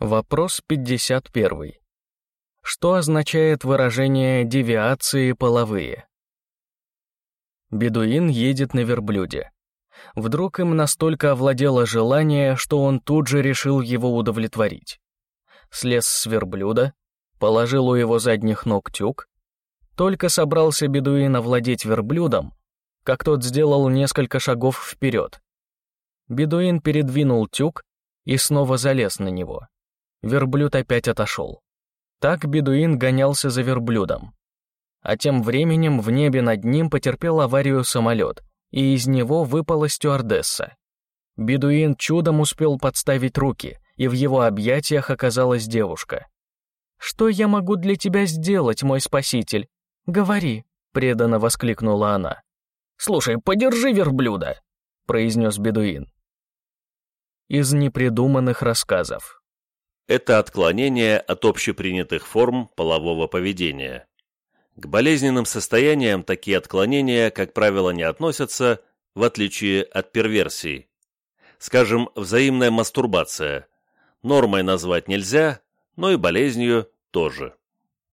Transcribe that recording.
Вопрос 51. Что означает выражение «девиации половые»? Бедуин едет на верблюде. Вдруг им настолько овладело желание, что он тут же решил его удовлетворить. Слез с верблюда, положил у его задних ног тюк. Только собрался бедуин овладеть верблюдом, как тот сделал несколько шагов вперед. Бедуин передвинул тюк и снова залез на него. Верблюд опять отошел. Так бедуин гонялся за верблюдом. А тем временем в небе над ним потерпел аварию самолет, и из него выпала стюардесса. Бедуин чудом успел подставить руки, и в его объятиях оказалась девушка. «Что я могу для тебя сделать, мой спаситель? Говори», — преданно воскликнула она. «Слушай, подержи верблюда», — произнес бедуин. Из непридуманных рассказов это отклонение от общепринятых форм полового поведения. К болезненным состояниям такие отклонения, как правило, не относятся, в отличие от перверсий. Скажем, взаимная мастурбация. Нормой назвать нельзя, но и болезнью тоже.